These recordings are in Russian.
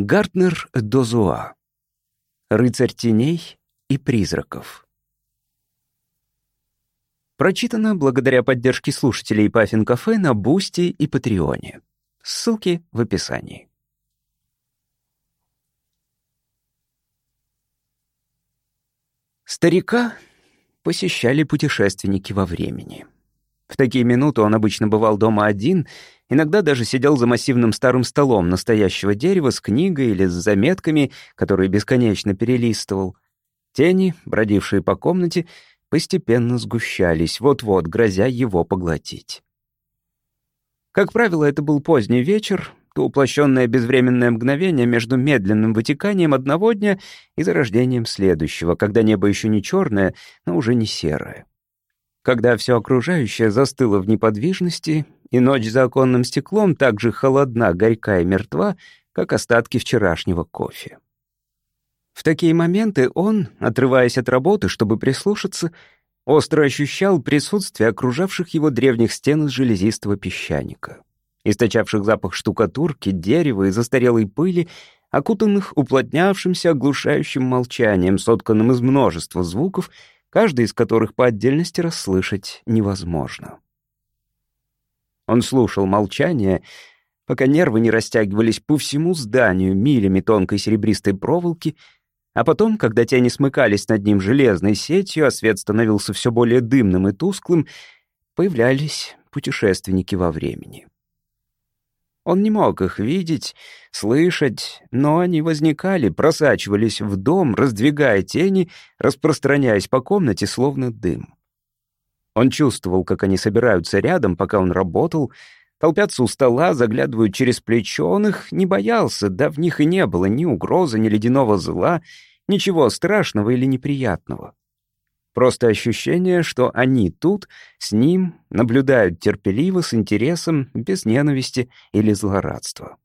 Гарднер Дозуа. Рыцарь теней и призраков. Прочитано благодаря поддержке слушателей Puffin Cafe на Boosty и Патреоне. Ссылки в описании. Старика посещали путешественники во времени. В такие минуты он обычно бывал дома один, иногда даже сидел за массивным старым столом настоящего дерева с книгой или с заметками, которые бесконечно перелистывал. Тени, бродившие по комнате, постепенно сгущались, вот-вот грозя его поглотить. Как правило, это был поздний вечер, то уплощенное безвременное мгновение между медленным вытеканием одного дня и зарождением следующего, когда небо еще не черное, но уже не серое когда все окружающее застыло в неподвижности, и ночь за оконным стеклом так же холодна, горька и мертва, как остатки вчерашнего кофе. В такие моменты он, отрываясь от работы, чтобы прислушаться, остро ощущал присутствие окружавших его древних стен из железистого песчаника, источавших запах штукатурки, дерева и застарелой пыли, окутанных уплотнявшимся оглушающим молчанием, сотканным из множества звуков — каждый из которых по отдельности расслышать невозможно. Он слушал молчание, пока нервы не растягивались по всему зданию милями тонкой серебристой проволоки, а потом, когда тени смыкались над ним железной сетью, а свет становился все более дымным и тусклым, появлялись путешественники во времени. Он не мог их видеть, слышать, но они возникали, просачивались в дом, раздвигая тени, распространяясь по комнате, словно дым. Он чувствовал, как они собираются рядом, пока он работал, толпятся у стола, заглядывают через плечо. Он их не боялся, да в них и не было ни угрозы, ни ледяного зла, ничего страшного или неприятного. Просто ощущение, что они тут, с ним, наблюдают терпеливо, с интересом, без ненависти или злорадства.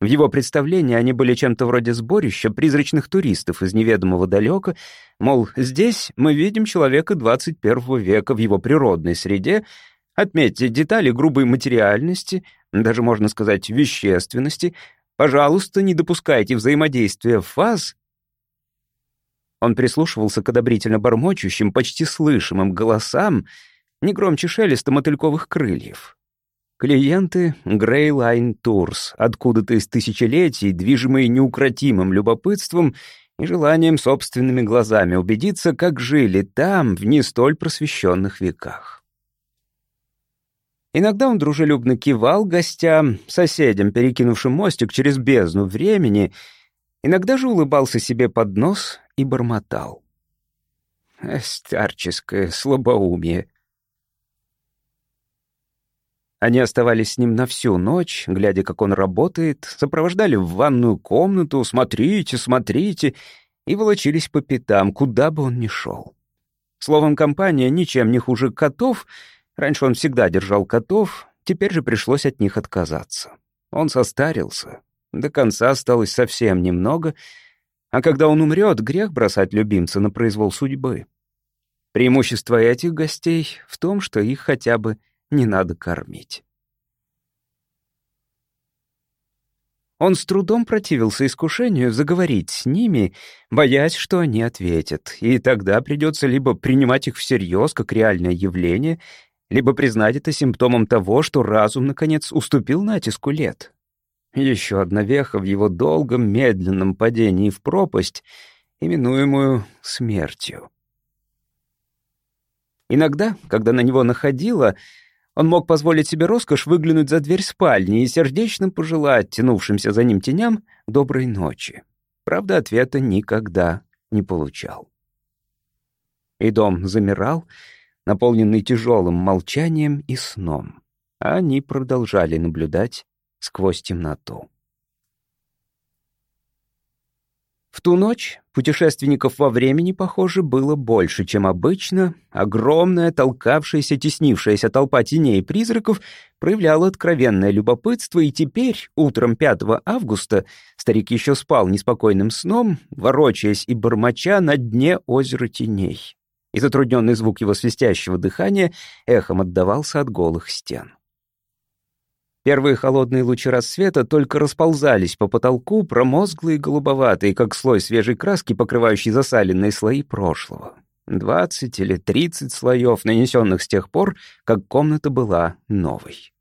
В его представлении они были чем-то вроде сборища призрачных туристов из неведомого далека, мол, здесь мы видим человека 21 века в его природной среде, отметьте детали грубой материальности, даже, можно сказать, вещественности, пожалуйста, не допускайте взаимодействия фаз он прислушивался к одобрительно бормочущим, почти слышимым голосам, не громче шелеста мотыльковых крыльев. Клиенты Line Tours, откуда-то из тысячелетий, движимые неукротимым любопытством и желанием собственными глазами убедиться, как жили там в не столь просвещенных веках. Иногда он дружелюбно кивал гостям, соседям, перекинувшим мостик через бездну времени, иногда же улыбался себе под нос и бормотал. Старческое слабоумие. Они оставались с ним на всю ночь, глядя, как он работает, сопровождали в ванную комнату, смотрите, смотрите, и волочились по пятам, куда бы он ни шел. Словом, компания ничем не хуже котов. Раньше он всегда держал котов, теперь же пришлось от них отказаться. Он состарился. До конца осталось совсем немного — а когда он умрет, грех бросать любимца на произвол судьбы. Преимущество этих гостей в том, что их хотя бы не надо кормить. Он с трудом противился искушению заговорить с ними, боясь, что они ответят, и тогда придется либо принимать их всерьез как реальное явление, либо признать это симптомом того, что разум, наконец, уступил натиску лет, еще одна веха в его долгом, медленном падении в пропасть, именуемую смертью. Иногда, когда на него находило, он мог позволить себе роскошь выглянуть за дверь спальни и сердечно пожелать тянувшимся за ним теням доброй ночи. Правда, ответа никогда не получал. И дом замирал, наполненный тяжелым молчанием и сном. Они продолжали наблюдать сквозь темноту. В ту ночь путешественников во времени, похоже, было больше, чем обычно. Огромная, толкавшаяся, теснившаяся толпа теней и призраков проявляла откровенное любопытство, и теперь, утром 5 августа, старик еще спал неспокойным сном, ворочаясь и бормоча на дне озера теней. И затрудненный звук его свистящего дыхания эхом отдавался от голых стен. Первые холодные лучи рассвета только расползались по потолку, промозглые голубоватые, как слой свежей краски, покрывающий засаленные слои прошлого. Двадцать или тридцать слоев, нанесенных с тех пор, как комната была новой.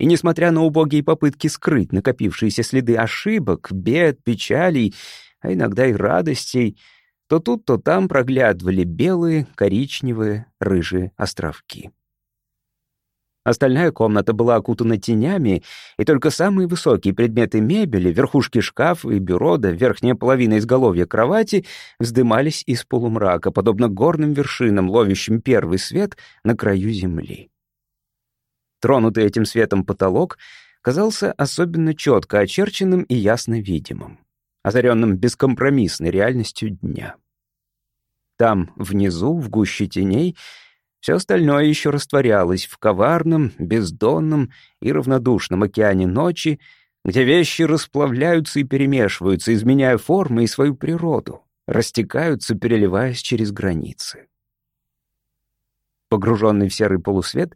И несмотря на убогие попытки скрыть накопившиеся следы ошибок, бед, печалей, а иногда и радостей, то тут, то там проглядывали белые, коричневые, рыжие островки. Остальная комната была окутана тенями, и только самые высокие предметы мебели, верхушки шкафа и бюро да верхняя половина изголовья кровати вздымались из полумрака, подобно горным вершинам, ловящим первый свет на краю земли. Тронутый этим светом потолок казался особенно четко очерченным и ясно видимым, озаренным бескомпромиссной реальностью дня. Там, внизу, в гуще теней — все остальное еще растворялось в коварном, бездонном и равнодушном океане ночи, где вещи расплавляются и перемешиваются, изменяя формы и свою природу, растекаются, переливаясь через границы. Погруженный в серый полусвет,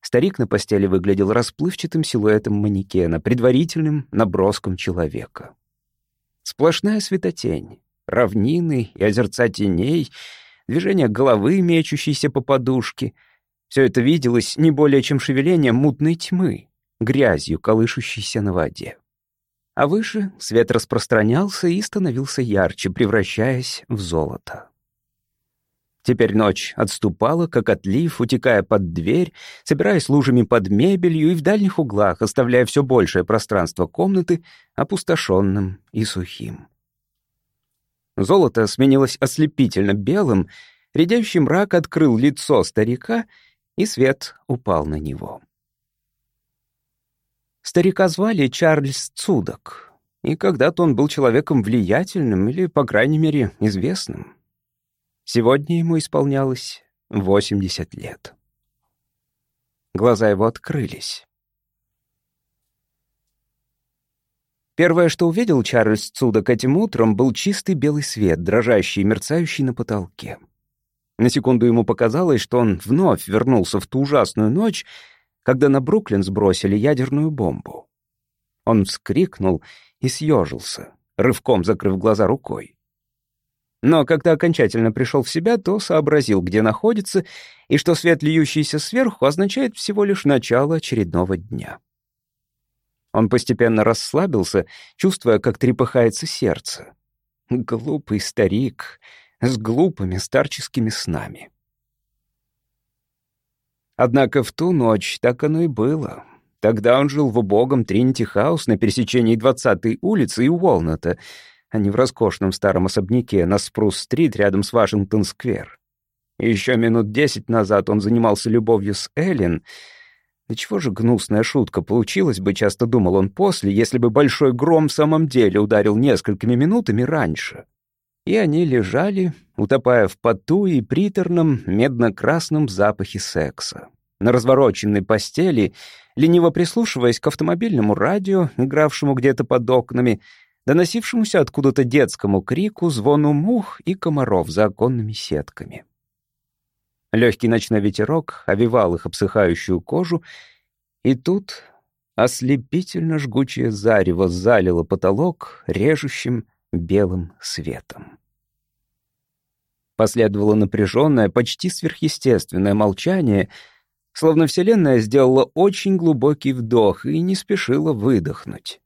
старик на постели выглядел расплывчатым силуэтом манекена, предварительным наброском человека. Сплошная светотень, равнины и озерца теней — движение головы, мечущейся по подушке. Все это виделось не более чем шевеление мутной тьмы, грязью, колышущейся на воде. А выше свет распространялся и становился ярче, превращаясь в золото. Теперь ночь отступала, как отлив, утекая под дверь, собираясь лужами под мебелью и в дальних углах, оставляя все большее пространство комнаты опустошенным и сухим. Золото сменилось ослепительно белым, редящий мрак открыл лицо старика, и свет упал на него. Старика звали Чарльз Цудок, и когда-то он был человеком влиятельным или, по крайней мере, известным. Сегодня ему исполнялось 80 лет. Глаза его открылись. Первое, что увидел Чарльз Цудок этим утром, был чистый белый свет, дрожащий и мерцающий на потолке. На секунду ему показалось, что он вновь вернулся в ту ужасную ночь, когда на Бруклин сбросили ядерную бомбу. Он вскрикнул и съежился, рывком закрыв глаза рукой. Но когда окончательно пришел в себя, то сообразил, где находится, и что свет, льющийся сверху, означает всего лишь начало очередного дня. Он постепенно расслабился, чувствуя, как трепыхается сердце. Глупый старик с глупыми старческими снами. Однако в ту ночь так оно и было. Тогда он жил в убогом Тринити-хаус на пересечении 20-й улицы и Уолната, а не в роскошном старом особняке на Спрус-стрит рядом с Вашингтон-сквер. Еще минут десять назад он занимался любовью с Эллен — да чего же гнусная шутка получилась бы, часто думал он после, если бы большой гром в самом деле ударил несколькими минутами раньше. И они лежали, утопая в поту и приторном медно-красном запахе секса. На развороченной постели, лениво прислушиваясь к автомобильному радио, игравшему где-то под окнами, доносившемуся откуда-то детскому крику, звону мух и комаров за оконными сетками. Легкий ночной ветерок овивал их обсыхающую кожу, и тут ослепительно жгучее зарево залило потолок режущим белым светом. Последовало напряженное, почти сверхъестественное молчание, словно Вселенная сделала очень глубокий вдох и не спешила выдохнуть.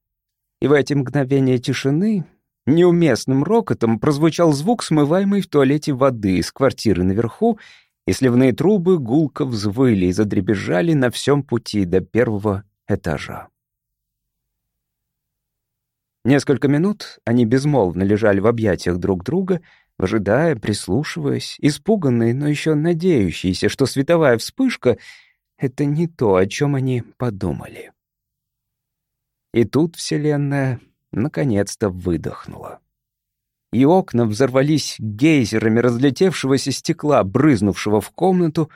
И в эти мгновения тишины неуместным рокотом прозвучал звук, смываемый в туалете воды из квартиры наверху и сливные трубы гулко взвыли и задребезжали на всем пути до первого этажа. Несколько минут они безмолвно лежали в объятиях друг друга, выжидая, прислушиваясь, испуганные, но еще надеющиеся, что световая вспышка — это не то, о чем они подумали. И тут Вселенная наконец-то выдохнула и окна взорвались гейзерами разлетевшегося стекла, брызнувшего в комнату,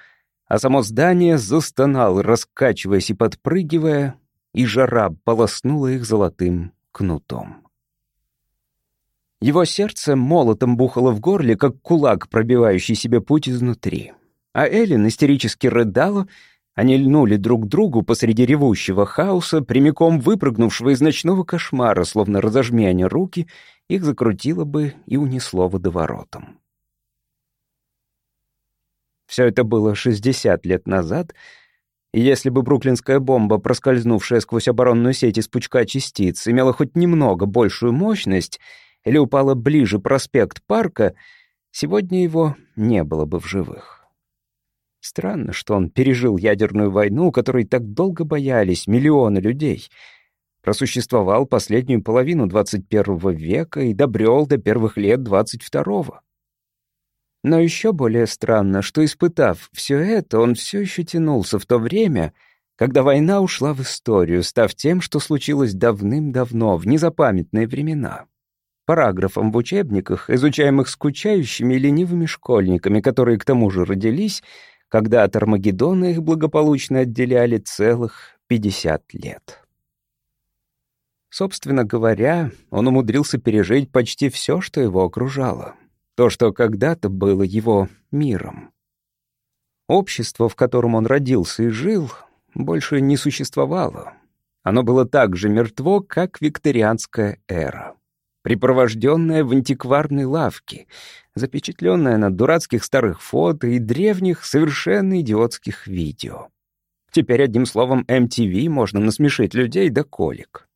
а само здание застонало, раскачиваясь и подпрыгивая, и жара полоснула их золотым кнутом. Его сердце молотом бухало в горле, как кулак, пробивающий себе путь изнутри. А Эллен истерически рыдала, Они льнули друг к другу посреди ревущего хаоса, прямиком выпрыгнувшего из ночного кошмара, словно разожми они руки, их закрутило бы и унесло водоворотом. Все это было 60 лет назад, и если бы бруклинская бомба, проскользнувшая сквозь оборонную сеть из пучка частиц, имела хоть немного большую мощность или упала ближе проспект парка, сегодня его не было бы в живых. Странно, что он пережил ядерную войну, которой так долго боялись миллионы людей, просуществовал последнюю половину 21 века и добрел до первых лет 22-го. Но еще более странно, что, испытав все это, он все еще тянулся в то время, когда война ушла в историю, став тем, что случилось давным-давно, в незапамятные времена. Параграфом в учебниках, изучаемых скучающими и ленивыми школьниками, которые к тому же родились, когда от Армагеддона их благополучно отделяли целых 50 лет. Собственно говоря, он умудрился пережить почти все, что его окружало — то, что когда-то было его миром. Общество, в котором он родился и жил, больше не существовало. Оно было так же мертво, как викторианская эра. Припровожденное в антикварной лавке, запечатленное на дурацких старых фото и древних, совершенно идиотских видео. Теперь, одним словом, MTV можно насмешить людей до колик.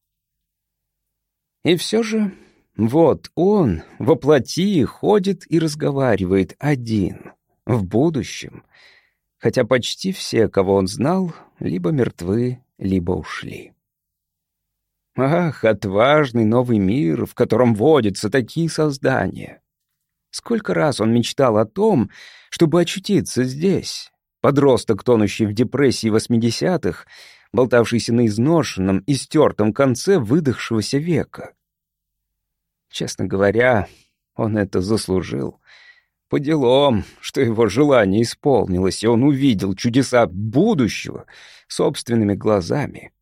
И все же вот он, воплоти, ходит и разговаривает один, в будущем, хотя почти все, кого он знал, либо мертвы, либо ушли. Ах, отважный новый мир, в котором водятся такие создания. Сколько раз он мечтал о том, чтобы очутиться здесь. Подросток, тонущий в депрессии восьмидесятых, болтавшийся на изношенном и стертом конце выдохшегося века. Честно говоря, он это заслужил. По делам, что его желание исполнилось, и он увидел чудеса будущего собственными глазами.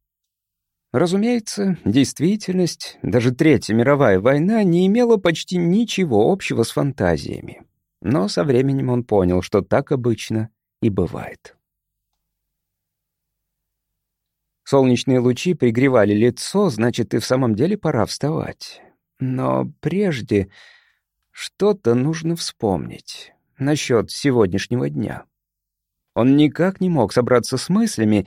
Разумеется, действительность, даже Третья мировая война не имела почти ничего общего с фантазиями. Но со временем он понял, что так обычно и бывает. Солнечные лучи пригревали лицо, значит, и в самом деле пора вставать. Но прежде что-то нужно вспомнить насчет сегодняшнего дня. Он никак не мог собраться с мыслями,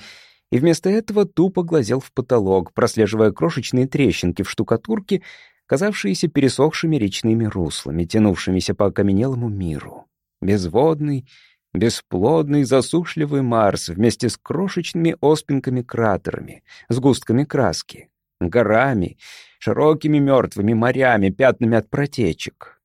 и вместо этого тупо глазел в потолок, прослеживая крошечные трещинки в штукатурке, казавшиеся пересохшими речными руслами, тянувшимися по окаменелому миру. Безводный, бесплодный, засушливый Марс вместе с крошечными оспинками-кратерами, сгустками краски, горами, широкими мертвыми морями, пятнами от протечек.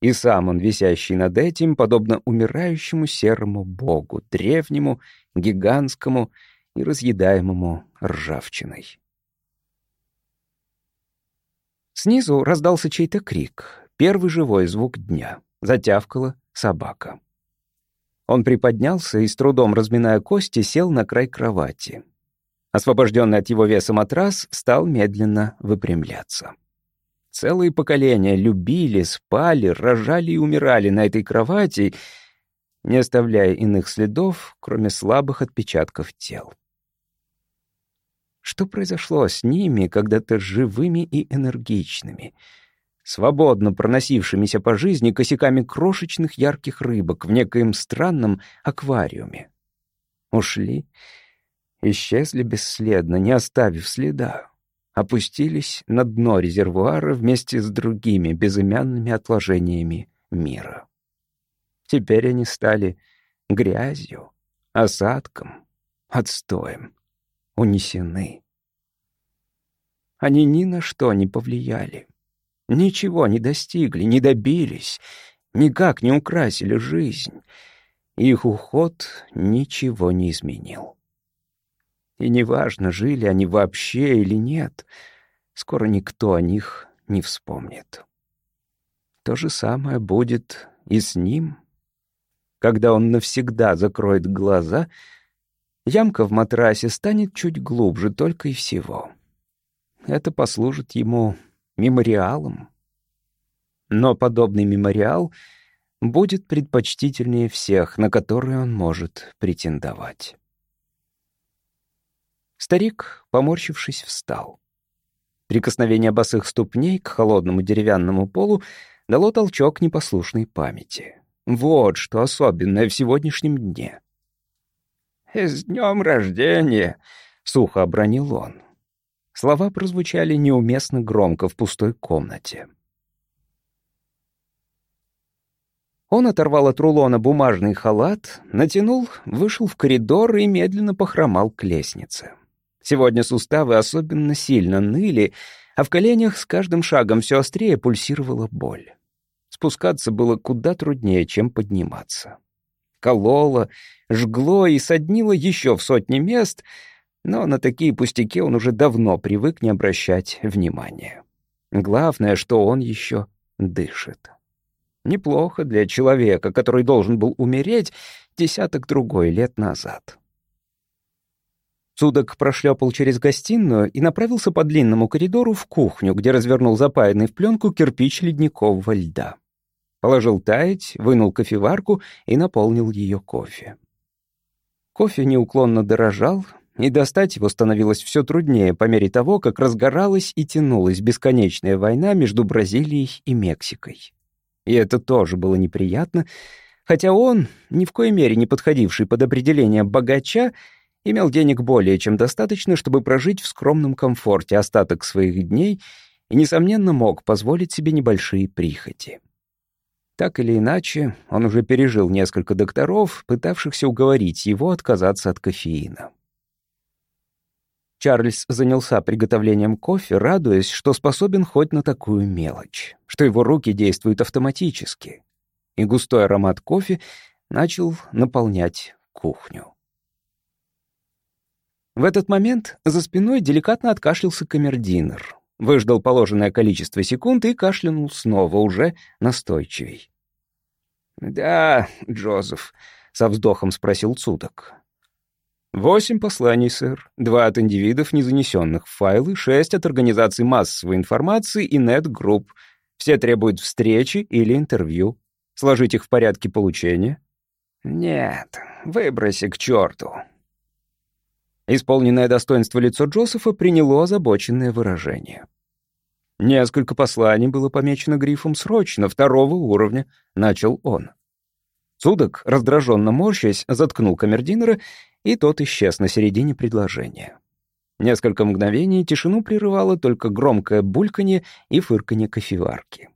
И сам он, висящий над этим, подобно умирающему серому богу, древнему, гигантскому и разъедаемому ржавчиной. Снизу раздался чей-то крик, первый живой звук дня. Затявкала собака. Он приподнялся и, с трудом разминая кости, сел на край кровати. Освобожденный от его веса матрас стал медленно выпрямляться. Целые поколения любили, спали, рожали и умирали на этой кровати, не оставляя иных следов, кроме слабых отпечатков тел. Что произошло с ними, когда-то живыми и энергичными, свободно проносившимися по жизни косяками крошечных ярких рыбок в некоем странном аквариуме? Ушли исчезли бесследно, не оставив следа. Опустились на дно резервуара вместе с другими безымянными отложениями мира. Теперь они стали грязью, осадком, отстоем, унесены. Они ни на что не повлияли, ничего не достигли, не добились, никак не украсили жизнь. Их уход ничего не изменил. И неважно, жили они вообще или нет, скоро никто о них не вспомнит. То же самое будет и с ним. Когда он навсегда закроет глаза, ямка в матрасе станет чуть глубже только и всего. Это послужит ему мемориалом. Но подобный мемориал будет предпочтительнее всех, на которые он может претендовать. Старик, поморщившись, встал. Прикосновение босых ступней к холодному деревянному полу дало толчок непослушной памяти. Вот что особенное в сегодняшнем дне. «С днем рождения!» — сухо обронил он. Слова прозвучали неуместно громко в пустой комнате. Он оторвал от рулона бумажный халат, натянул, вышел в коридор и медленно похромал к лестнице. Сегодня суставы особенно сильно ныли, а в коленях с каждым шагом все острее пульсировала боль. Спускаться было куда труднее, чем подниматься. Кололо, жгло и соднило еще в сотни мест, но на такие пустяки он уже давно привык не обращать внимания. Главное, что он еще дышит. Неплохо для человека, который должен был умереть десяток-другой лет назад. Судок прошлепал через гостиную и направился по длинному коридору в кухню, где развернул запаянный в пленку кирпич ледникового льда. Положил таять, вынул кофеварку и наполнил ее кофе. Кофе неуклонно дорожал, и достать его становилось все труднее по мере того, как разгоралась и тянулась бесконечная война между Бразилией и Мексикой. И это тоже было неприятно, хотя он, ни в коей мере не подходивший под определение богача, имел денег более чем достаточно, чтобы прожить в скромном комфорте остаток своих дней и, несомненно, мог позволить себе небольшие прихоти. Так или иначе, он уже пережил несколько докторов, пытавшихся уговорить его отказаться от кофеина. Чарльз занялся приготовлением кофе, радуясь, что способен хоть на такую мелочь, что его руки действуют автоматически. И густой аромат кофе начал наполнять кухню. В этот момент за спиной деликатно откашлялся камердинер, выждал положенное количество секунд и кашлянул снова, уже настойчивей. «Да, Джозеф», — со вздохом спросил Цудок. Восемь посланий, сэр. Два от индивидов, не занесенных в файлы, шесть от организаций массовой информации и нет-групп. Все требуют встречи или интервью. Сложить их в порядке получения? Нет, выброси к черту. Исполненное достоинство лицо Джозефа приняло озабоченное выражение. Несколько посланий было помечено грифом «Срочно», второго уровня, начал он. Судок, раздраженно морщась, заткнул камердинера и тот исчез на середине предложения. Несколько мгновений тишину прерывало только громкое бульканье и фырканье кофеварки.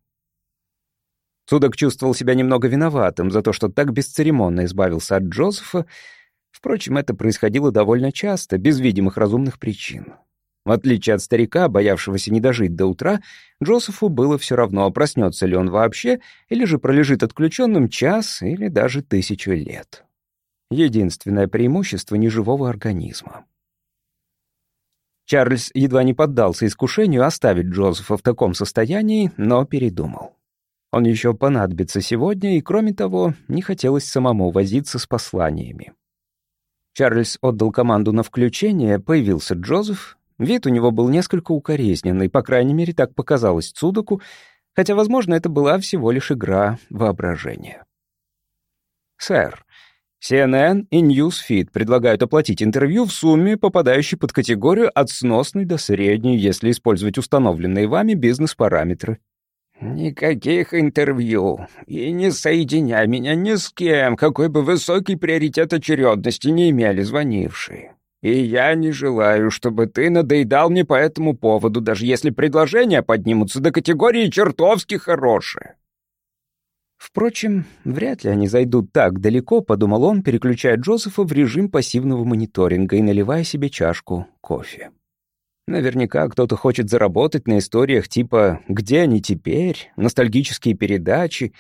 Судок чувствовал себя немного виноватым за то, что так бесцеремонно избавился от Джозефа. Впрочем, это происходило довольно часто, без видимых разумных причин. В отличие от старика, боявшегося не дожить до утра, Джозефу было все равно, проснется ли он вообще, или же пролежит отключенным час или даже тысячу лет. Единственное преимущество неживого организма. Чарльз едва не поддался искушению оставить Джозефа в таком состоянии, но передумал. Он еще понадобится сегодня, и, кроме того, не хотелось самому возиться с посланиями. Чарльз отдал команду на включение, появился Джозеф. Вид у него был несколько укоризненный, по крайней мере, так показалось Цудоку, хотя, возможно, это была всего лишь игра воображения. «Сэр, CNN и Newsfeed предлагают оплатить интервью в сумме, попадающей под категорию от сносной до средней, если использовать установленные вами бизнес-параметры. «Никаких интервью. И не соединяй меня ни с кем, какой бы высокий приоритет очередности не имели звонившие. И я не желаю, чтобы ты надоедал мне по этому поводу, даже если предложения поднимутся до категории чертовски хорошие». Впрочем, вряд ли они зайдут так далеко, подумал он, переключая Джозефа в режим пассивного мониторинга и наливая себе чашку кофе. Наверняка кто-то хочет заработать на историях типа «Где они теперь?», «Ностальгические передачи».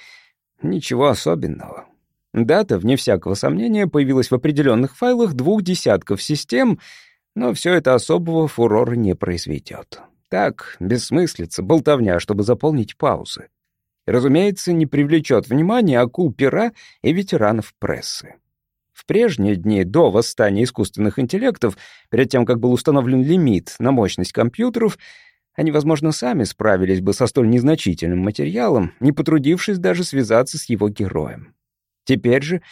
Ничего особенного. Дата, вне всякого сомнения, появилась в определенных файлах двух десятков систем, но все это особого фурора не произведет. Так, бессмыслица, болтовня, чтобы заполнить паузы разумеется, не привлечет внимания акул пера и ветеранов прессы. В прежние дни, до восстания искусственных интеллектов, перед тем, как был установлен лимит на мощность компьютеров, они, возможно, сами справились бы со столь незначительным материалом, не потрудившись даже связаться с его героем. Теперь же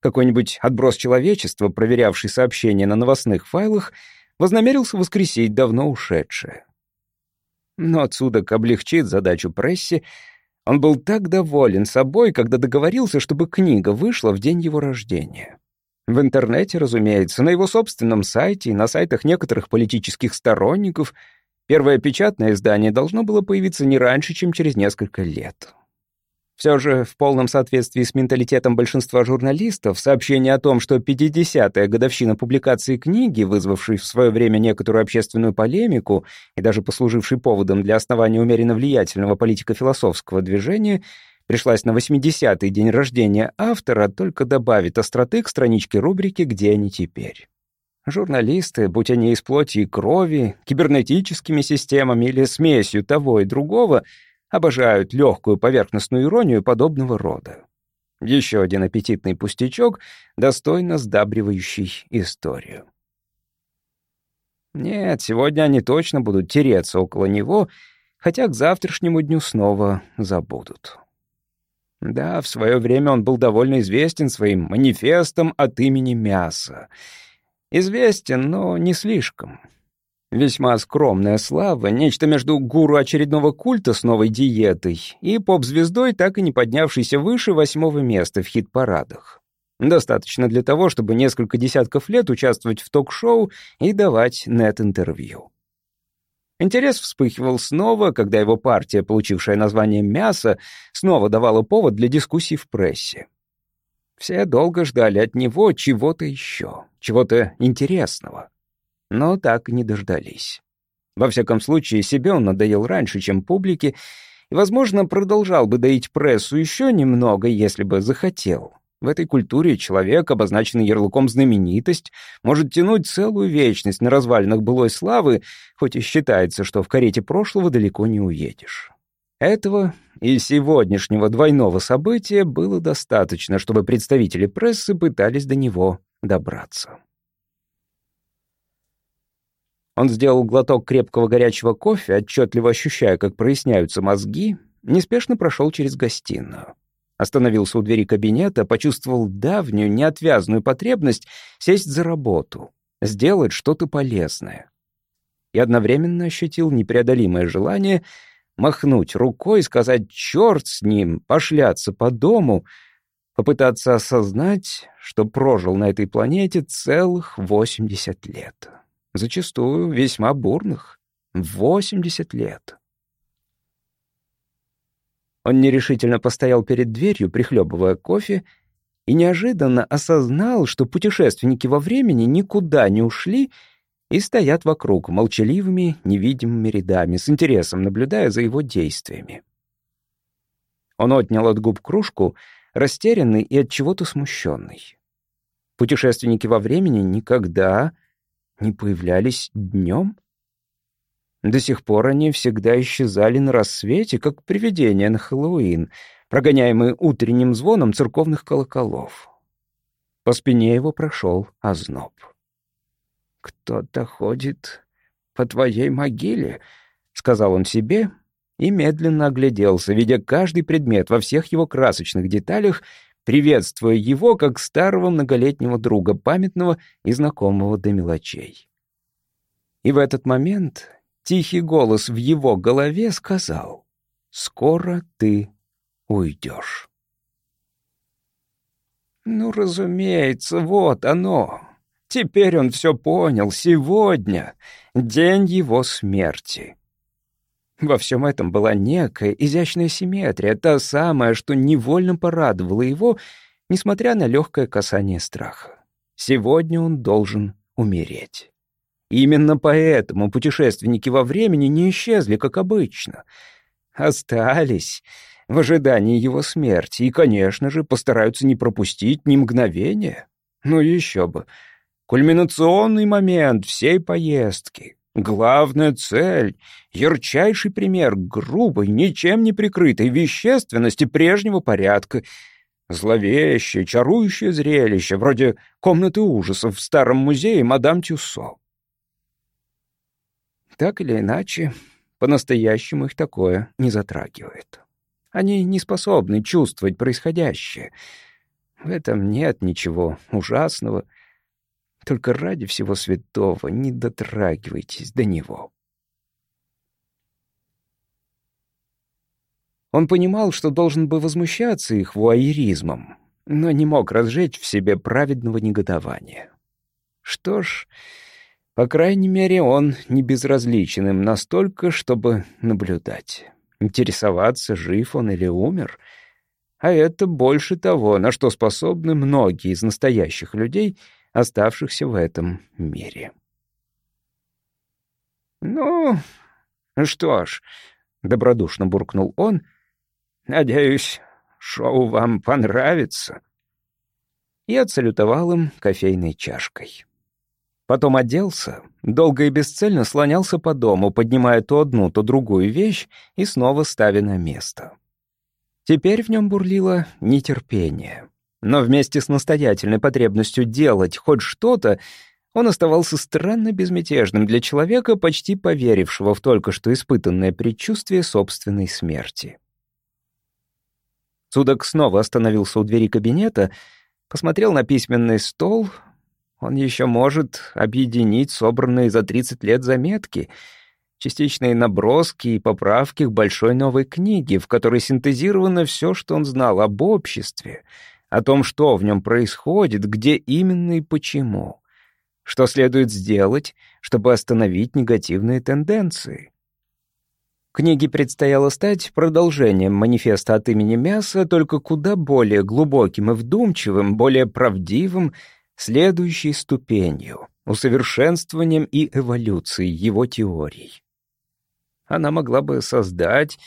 какой-нибудь отброс человечества, проверявший сообщения на новостных файлах, вознамерился воскресить давно ушедшее. Но отсюда облегчит задачу прессе. Он был так доволен собой, когда договорился, чтобы книга вышла в день его рождения. В интернете, разумеется, на его собственном сайте и на сайтах некоторых политических сторонников первое печатное издание должно было появиться не раньше, чем через несколько лет. Все же, в полном соответствии с менталитетом большинства журналистов, сообщение о том, что 50-я годовщина публикации книги, вызвавшей в свое время некоторую общественную полемику и даже послужившей поводом для основания умеренно влиятельного политико-философского движения, пришлась на 80-й день рождения автора, только добавит остроты к страничке рубрики «Где они теперь?». Журналисты, будь они из плоти и крови, кибернетическими системами или смесью того и другого — обожают легкую поверхностную иронию подобного рода. Еще один аппетитный пустячок, достойно сдабривающий историю. Нет, сегодня они точно будут тереться около него, хотя к завтрашнему дню снова забудут. Да, в свое время он был довольно известен своим манифестом от имени мяса. Известен, но не слишком. Весьма скромная слава, нечто между гуру очередного культа с новой диетой и поп-звездой, так и не поднявшейся выше восьмого места в хит-парадах. Достаточно для того, чтобы несколько десятков лет участвовать в ток-шоу и давать нет-интервью. Интерес вспыхивал снова, когда его партия, получившая название «Мясо», снова давала повод для дискуссий в прессе. Все долго ждали от него чего-то еще, чего-то интересного но так и не дождались. Во всяком случае, себе он надоел раньше, чем публике, и, возможно, продолжал бы доить прессу еще немного, если бы захотел. В этой культуре человек, обозначенный ярлыком знаменитость, может тянуть целую вечность на развалинах былой славы, хоть и считается, что в карете прошлого далеко не уедешь. Этого и сегодняшнего двойного события было достаточно, чтобы представители прессы пытались до него добраться. Он сделал глоток крепкого горячего кофе, отчетливо ощущая, как проясняются мозги, неспешно прошел через гостиную. Остановился у двери кабинета, почувствовал давнюю, неотвязную потребность сесть за работу, сделать что-то полезное. И одновременно ощутил непреодолимое желание махнуть рукой, сказать «черт с ним», пошляться по дому, попытаться осознать, что прожил на этой планете целых 80 лет зачастую весьма бурных, в 80 лет. Он нерешительно постоял перед дверью, прихлебывая кофе, и неожиданно осознал, что путешественники во времени никуда не ушли и стоят вокруг молчаливыми, невидимыми рядами, с интересом наблюдая за его действиями. Он отнял от губ кружку, растерянный и от чего-то смущенный. Путешественники во времени никогда не появлялись днем? До сих пор они всегда исчезали на рассвете, как привидения на Хэллоуин, прогоняемые утренним звоном церковных колоколов. По спине его прошел озноб. «Кто-то ходит по твоей могиле», — сказал он себе и медленно огляделся, видя каждый предмет во всех его красочных деталях приветствуя его как старого многолетнего друга, памятного и знакомого до мелочей. И в этот момент тихий голос в его голове сказал «Скоро ты уйдешь». Ну, разумеется, вот оно. Теперь он все понял. Сегодня — день его смерти. Во всем этом была некая изящная симметрия, та самая, что невольно порадовала его, несмотря на легкое касание страха. Сегодня он должен умереть. Именно поэтому путешественники во времени не исчезли, как обычно. Остались в ожидании его смерти и, конечно же, постараются не пропустить ни мгновения. Ну еще бы. Кульминационный момент всей поездки. Главная цель — ярчайший пример грубой, ничем не прикрытой вещественности прежнего порядка. Зловещее, чарующее зрелище, вроде комнаты ужасов в старом музее мадам Тюссо. Так или иначе, по-настоящему их такое не затрагивает. Они не способны чувствовать происходящее. В этом нет ничего ужасного — Только ради всего святого не дотрагивайтесь до него. Он понимал, что должен бы возмущаться их вуайеризмом, но не мог разжечь в себе праведного негодования. Что ж, по крайней мере, он не безразличен им настолько, чтобы наблюдать, интересоваться, жив он или умер. А это больше того, на что способны многие из настоящих людей, оставшихся в этом мире. «Ну, что ж», — добродушно буркнул он, — «надеюсь, шоу вам понравится». И отсалютовал им кофейной чашкой. Потом оделся, долго и бесцельно слонялся по дому, поднимая то одну, то другую вещь и снова ставя на место. Теперь в нем бурлило нетерпение. Но вместе с настоятельной потребностью делать хоть что-то, он оставался странно безмятежным для человека, почти поверившего в только что испытанное предчувствие собственной смерти. Судок снова остановился у двери кабинета, посмотрел на письменный стол, он еще может объединить собранные за 30 лет заметки, частичные наброски и поправки к большой новой книге, в которой синтезировано все, что он знал об обществе, о том, что в нем происходит, где именно и почему. Что следует сделать, чтобы остановить негативные тенденции. Книге предстояло стать продолжением манифеста от имени мяса, только куда более глубоким и вдумчивым, более правдивым следующей ступенью, усовершенствованием и эволюцией его теорий. Она могла бы создать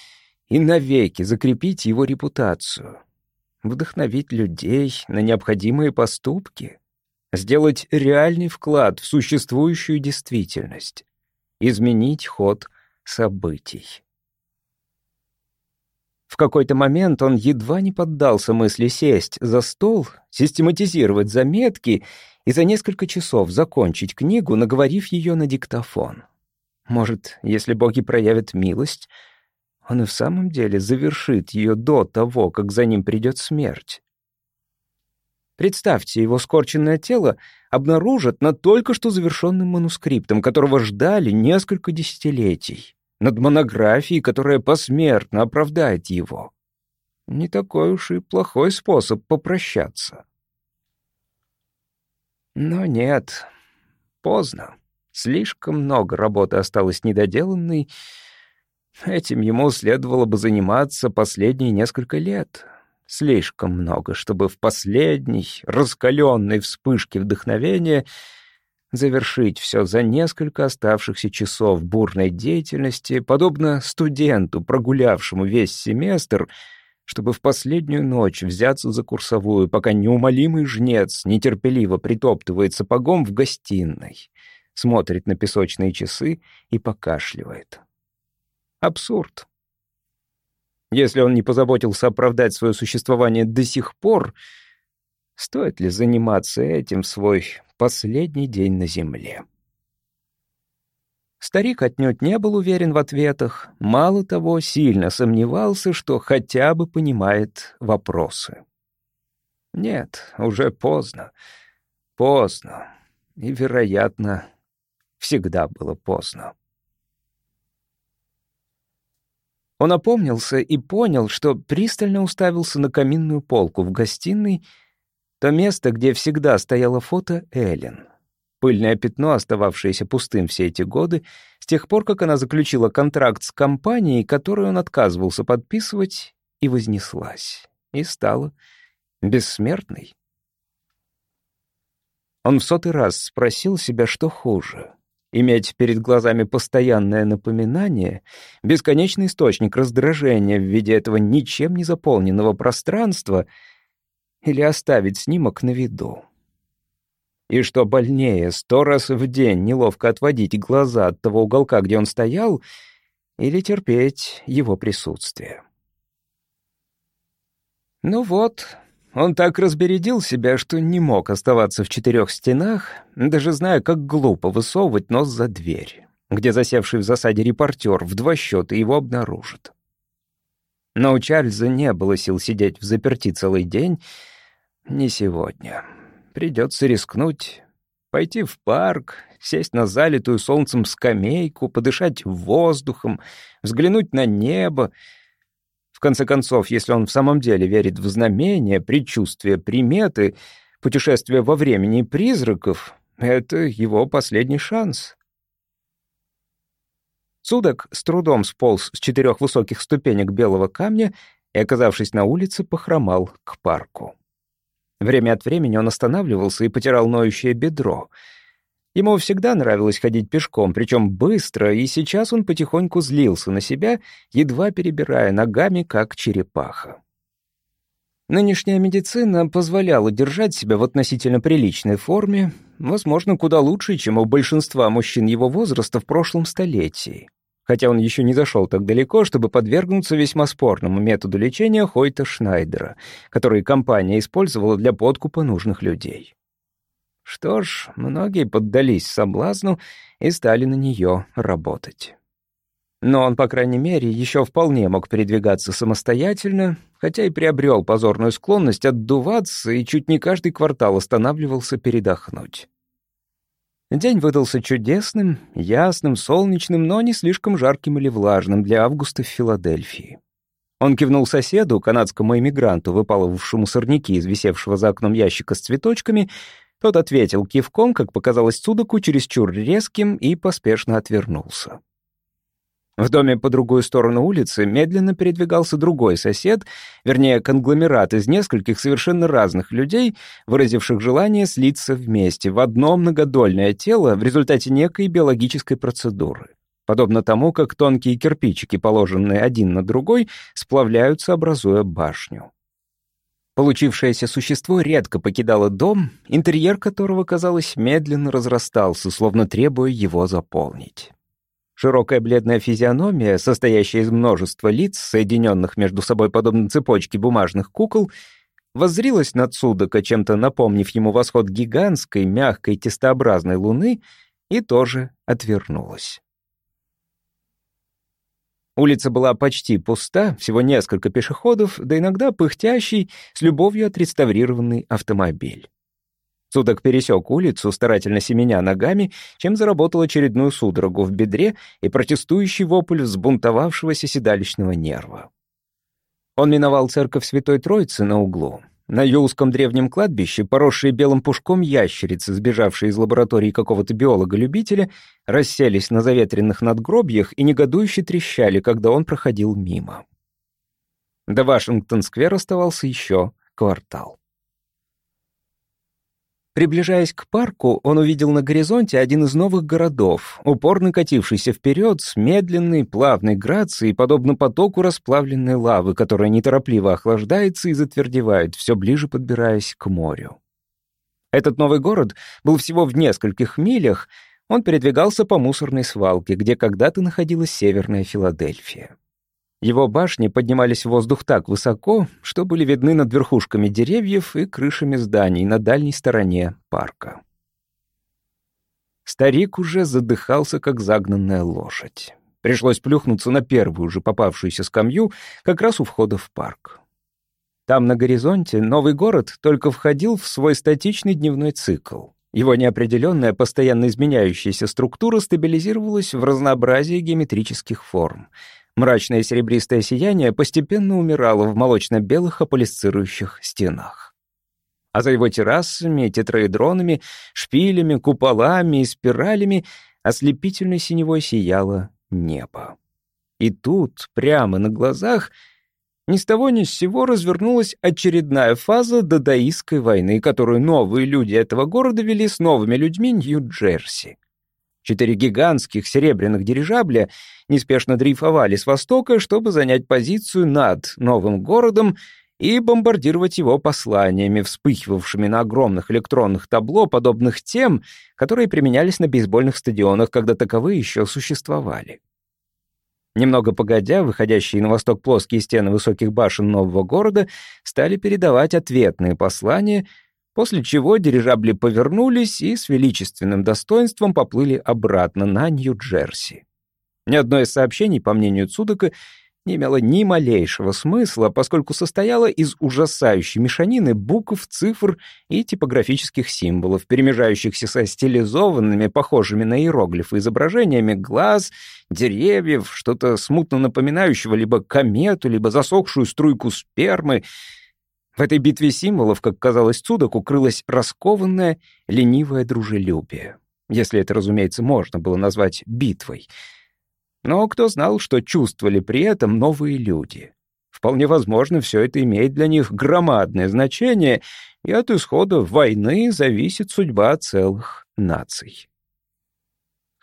и навеки закрепить его репутацию, вдохновить людей на необходимые поступки, сделать реальный вклад в существующую действительность, изменить ход событий. В какой-то момент он едва не поддался мысли сесть за стол, систематизировать заметки и за несколько часов закончить книгу, наговорив ее на диктофон. Может, если боги проявят милость, он и в самом деле завершит ее до того, как за ним придет смерть. Представьте, его скорченное тело обнаружат над только что завершенным манускриптом, которого ждали несколько десятилетий над монографией, которая посмертно оправдает его. Не такой уж и плохой способ попрощаться. Но нет, поздно. Слишком много работы осталось недоделанной. Этим ему следовало бы заниматься последние несколько лет. Слишком много, чтобы в последней, раскаленной вспышке вдохновения — завершить все за несколько оставшихся часов бурной деятельности, подобно студенту, прогулявшему весь семестр, чтобы в последнюю ночь взяться за курсовую, пока неумолимый жнец нетерпеливо притоптывает сапогом в гостиной, смотрит на песочные часы и покашливает. Абсурд. Если он не позаботился оправдать свое существование до сих пор, стоит ли заниматься этим в свой последний день на земле. Старик отнюдь не был уверен в ответах, мало того, сильно сомневался, что хотя бы понимает вопросы. Нет, уже поздно. Поздно. И, вероятно, всегда было поздно. Он опомнился и понял, что пристально уставился на каминную полку в гостиной то место, где всегда стояло фото Эллен. Пыльное пятно, остававшееся пустым все эти годы, с тех пор, как она заключила контракт с компанией, которую он отказывался подписывать, и вознеслась, и стала бессмертной. Он в сотый раз спросил себя, что хуже — иметь перед глазами постоянное напоминание, бесконечный источник раздражения в виде этого ничем не заполненного пространства — или оставить снимок на виду. И что больнее, сто раз в день неловко отводить глаза от того уголка, где он стоял, или терпеть его присутствие. Ну вот, он так разбередил себя, что не мог оставаться в четырех стенах, даже зная, как глупо высовывать нос за дверь, где засевший в засаде репортер в два счета его обнаружит. Но у Чарльза не было сил сидеть в заперти целый день. Не сегодня. Придется рискнуть. пойти в парк, сесть на залитую солнцем скамейку, подышать воздухом, взглянуть на небо. В конце концов, если он в самом деле верит в знамения, предчувствия, приметы, путешествия во времени призраков, это его последний шанс. Судок с трудом сполз с четырех высоких ступенек белого камня и, оказавшись на улице, похромал к парку. Время от времени он останавливался и потирал ноющее бедро. Ему всегда нравилось ходить пешком, причем быстро, и сейчас он потихоньку злился на себя, едва перебирая ногами, как черепаха. Нынешняя медицина позволяла держать себя в относительно приличной форме, возможно, куда лучше, чем у большинства мужчин его возраста в прошлом столетии хотя он еще не зашел так далеко, чтобы подвергнуться весьма спорному методу лечения Хойта Шнайдера, который компания использовала для подкупа нужных людей. Что ж, многие поддались соблазну и стали на нее работать. Но он, по крайней мере, еще вполне мог передвигаться самостоятельно, хотя и приобрел позорную склонность отдуваться и чуть не каждый квартал останавливался передохнуть. День выдался чудесным, ясным, солнечным, но не слишком жарким или влажным для августа в Филадельфии. Он кивнул соседу, канадскому эмигранту, выпалывавшему сорняки из висевшего за окном ящика с цветочками. Тот ответил кивком, как показалось Цудаку, чересчур резким и поспешно отвернулся. В доме по другую сторону улицы медленно передвигался другой сосед, вернее, конгломерат из нескольких совершенно разных людей, выразивших желание слиться вместе в одно многодольное тело в результате некой биологической процедуры. Подобно тому, как тонкие кирпичики, положенные один на другой, сплавляются, образуя башню. Получившееся существо редко покидало дом, интерьер которого, казалось, медленно разрастался, словно требуя его заполнить. Широкая бледная физиономия, состоящая из множества лиц, соединенных между собой подобно цепочке бумажных кукол, воззрилась над Судака, чем-то напомнив ему восход гигантской, мягкой, тестообразной луны, и тоже отвернулась. Улица была почти пуста, всего несколько пешеходов, да иногда пыхтящий, с любовью отреставрированный автомобиль. Судок пересек улицу, старательно семеня ногами, чем заработал очередную судорогу в бедре и протестующий вопль взбунтовавшегося седалищного нерва. Он миновал церковь Святой Троицы на углу. На ее узком древнем кладбище, поросшие белым пушком ящерицы, сбежавшие из лаборатории какого-то биолога-любителя, расселись на заветренных надгробьях и негодующе трещали, когда он проходил мимо. До Вашингтон-сквер оставался еще квартал. Приближаясь к парку, он увидел на горизонте один из новых городов, упорно катившийся вперед с медленной, плавной грацией, подобно потоку расплавленной лавы, которая неторопливо охлаждается и затвердевает, все ближе подбираясь к морю. Этот новый город был всего в нескольких милях, он передвигался по мусорной свалке, где когда-то находилась северная Филадельфия. Его башни поднимались в воздух так высоко, что были видны над верхушками деревьев и крышами зданий на дальней стороне парка. Старик уже задыхался, как загнанная лошадь. Пришлось плюхнуться на первую же попавшуюся скамью, как раз у входа в парк. Там, на горизонте, новый город только входил в свой статичный дневной цикл. Его неопределенная, постоянно изменяющаяся структура стабилизировалась в разнообразии геометрических форм — Мрачное серебристое сияние постепенно умирало в молочно-белых аполисцирующих стенах. А за его террасами, тетраэдронами, шпилями, куполами и спиралями ослепительной синевой сияло небо. И тут, прямо на глазах, ни с того ни с сего развернулась очередная фаза дадаистской войны, которую новые люди этого города вели с новыми людьми Нью-Джерси. Четыре гигантских серебряных дирижабля неспешно дрейфовали с востока, чтобы занять позицию над новым городом и бомбардировать его посланиями, вспыхивавшими на огромных электронных табло, подобных тем, которые применялись на бейсбольных стадионах, когда таковые еще существовали. Немного погодя, выходящие на восток плоские стены высоких башен нового города стали передавать ответные послания — после чего дирижабли повернулись и с величественным достоинством поплыли обратно на Нью-Джерси. Ни одно из сообщений, по мнению Цудака, не имела ни малейшего смысла, поскольку состояла из ужасающей мешанины букв, цифр и типографических символов, перемежающихся со стилизованными, похожими на иероглифы изображениями глаз, деревьев, что-то смутно напоминающего либо комету, либо засохшую струйку спермы. В этой битве символов, как казалось Цудок, укрылось раскованное, ленивое дружелюбие. Если это, разумеется, можно было назвать битвой — но кто знал, что чувствовали при этом новые люди? Вполне возможно, все это имеет для них громадное значение, и от исхода войны зависит судьба целых наций.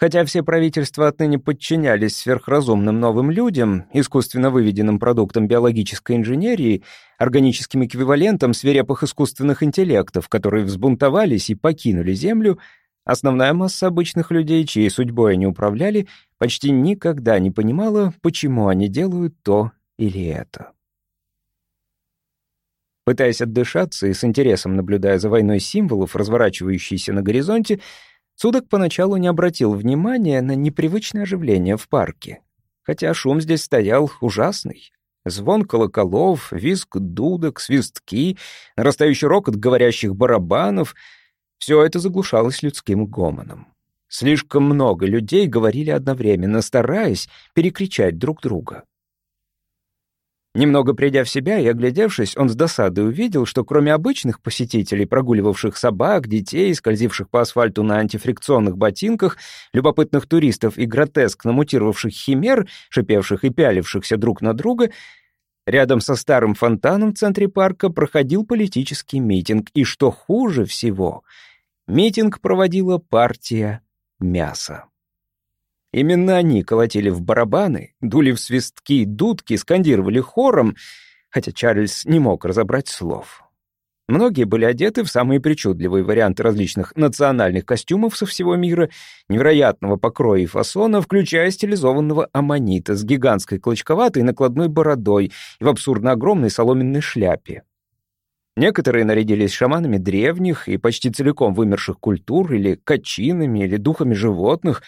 Хотя все правительства отныне подчинялись сверхразумным новым людям, искусственно выведенным продуктам биологической инженерии, органическим эквивалентам свирепых искусственных интеллектов, которые взбунтовались и покинули Землю, Основная масса обычных людей, чьей судьбой они управляли, почти никогда не понимала, почему они делают то или это. Пытаясь отдышаться и с интересом наблюдая за войной символов, разворачивающейся на горизонте, Судок поначалу не обратил внимания на непривычное оживление в парке. Хотя шум здесь стоял ужасный. Звон колоколов, визг дудок, свистки, нарастающий рокот говорящих барабанов — все это заглушалось людским гомоном. Слишком много людей говорили одновременно, стараясь перекричать друг друга. Немного придя в себя и оглядевшись, он с досадой увидел, что кроме обычных посетителей, прогуливавших собак, детей, скользивших по асфальту на антифрикционных ботинках, любопытных туристов и гротескно мутировавших химер, шипевших и пялившихся друг на друга, рядом со старым фонтаном в центре парка проходил политический митинг, и, что хуже всего — Митинг проводила партия мяса. Именно они колотили в барабаны, дули в свистки, дудки, скандировали хором, хотя Чарльз не мог разобрать слов. Многие были одеты в самые причудливые варианты различных национальных костюмов со всего мира, невероятного покроя и фасона, включая стилизованного аммонита с гигантской клочковатой накладной бородой и в абсурдно огромной соломенной шляпе. Некоторые нарядились шаманами древних и почти целиком вымерших культур, или качинами, или духами животных.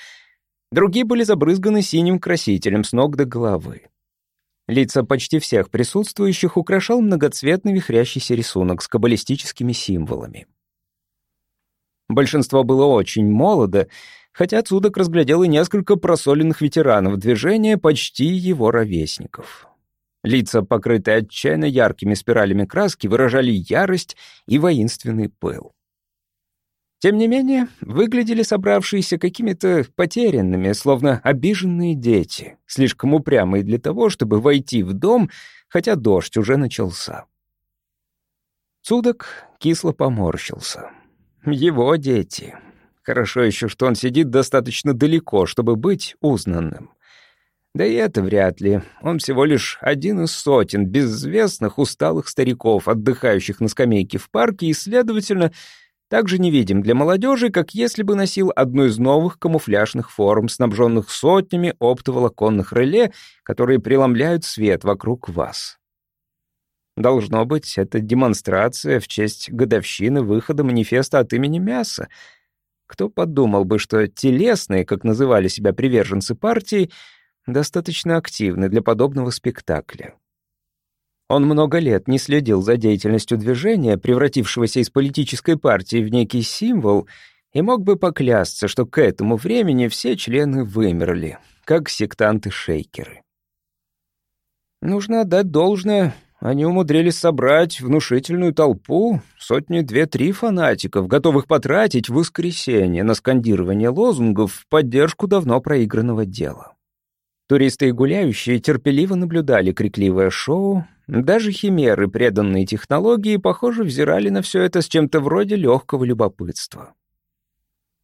Другие были забрызганы синим красителем с ног до головы. Лица почти всех присутствующих украшал многоцветный вихрящийся рисунок с каббалистическими символами. Большинство было очень молодо, хотя Цудок разглядел и несколько просоленных ветеранов движения, почти его ровесников. Лица, покрытые отчаянно яркими спиралями краски, выражали ярость и воинственный пыл. Тем не менее, выглядели собравшиеся какими-то потерянными, словно обиженные дети, слишком упрямые для того, чтобы войти в дом, хотя дождь уже начался. Цудок кисло поморщился. Его дети. Хорошо еще, что он сидит достаточно далеко, чтобы быть узнанным. Да и это вряд ли. Он всего лишь один из сотен безвестных усталых стариков, отдыхающих на скамейке в парке, и, следовательно, также невидим для молодежи, как если бы носил одну из новых камуфляжных форм, снабженных сотнями оптоволоконных реле, которые преломляют свет вокруг вас. Должно быть, это демонстрация в честь годовщины выхода манифеста от имени мяса. Кто подумал бы, что телесные, как называли себя приверженцы партии, достаточно активны для подобного спектакля. Он много лет не следил за деятельностью движения, превратившегося из политической партии в некий символ, и мог бы поклясться, что к этому времени все члены вымерли, как сектанты-шейкеры. Нужно отдать должное, они умудрились собрать внушительную толпу, сотни две-три фанатиков, готовых потратить воскресенье на скандирование лозунгов в поддержку давно проигранного дела. Туристы и гуляющие терпеливо наблюдали крикливое шоу. Даже химеры, преданные технологии, похоже, взирали на все это с чем-то вроде легкого любопытства.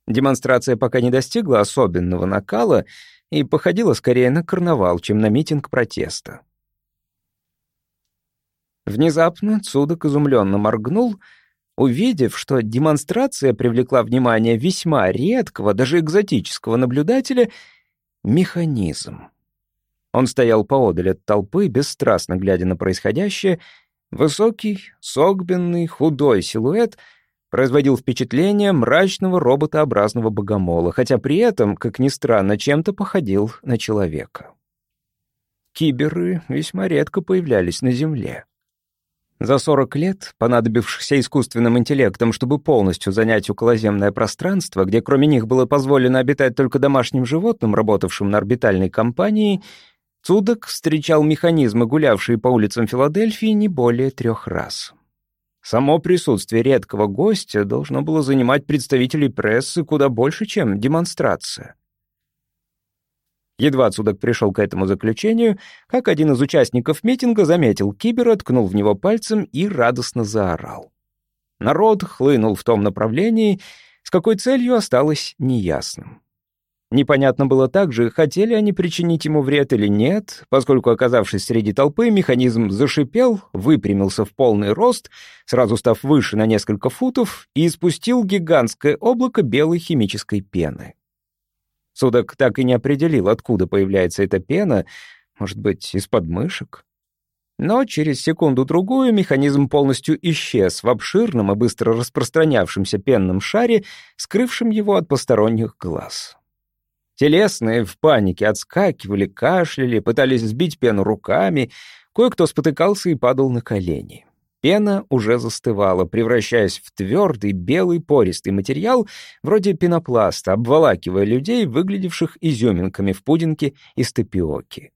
Демонстрация пока не достигла особенного накала и походила скорее на карнавал, чем на митинг протеста. Внезапно Цудок изумленно моргнул, увидев, что демонстрация привлекла внимание весьма редкого, даже экзотического наблюдателя — механизм. Он стоял поодаль от толпы, бесстрастно глядя на происходящее. Высокий, согбенный, худой силуэт производил впечатление мрачного роботообразного богомола, хотя при этом, как ни странно, чем-то походил на человека. киберы весьма редко появлялись на Земле. За 40 лет, понадобившихся искусственным интеллектом, чтобы полностью занять околоземное пространство, где кроме них было позволено обитать только домашним животным, работавшим на орбитальной компании, Цудок встречал механизмы, гулявшие по улицам Филадельфии, не более трех раз. Само присутствие редкого гостя должно было занимать представителей прессы куда больше, чем демонстрация. Едва Цудок пришел к этому заключению, как один из участников митинга заметил Кибера, ткнул в него пальцем и радостно заорал. Народ хлынул в том направлении, с какой целью осталось неясным. Непонятно было также, хотели они причинить ему вред или нет, поскольку, оказавшись среди толпы, механизм зашипел, выпрямился в полный рост, сразу став выше на несколько футов, и испустил гигантское облако белой химической пены. Судок так и не определил, откуда появляется эта пена, может быть, из подмышек. Но через секунду-другую механизм полностью исчез в обширном и быстро распространявшемся пенном шаре, скрывшем его от посторонних глаз. Телесные в панике отскакивали, кашляли, пытались сбить пену руками, кое-кто спотыкался и падал на колени. Пена уже застывала, превращаясь в твердый, белый, пористый материал, вроде пенопласта, обволакивая людей, выглядевших изюминками в пудинге из тапиоки.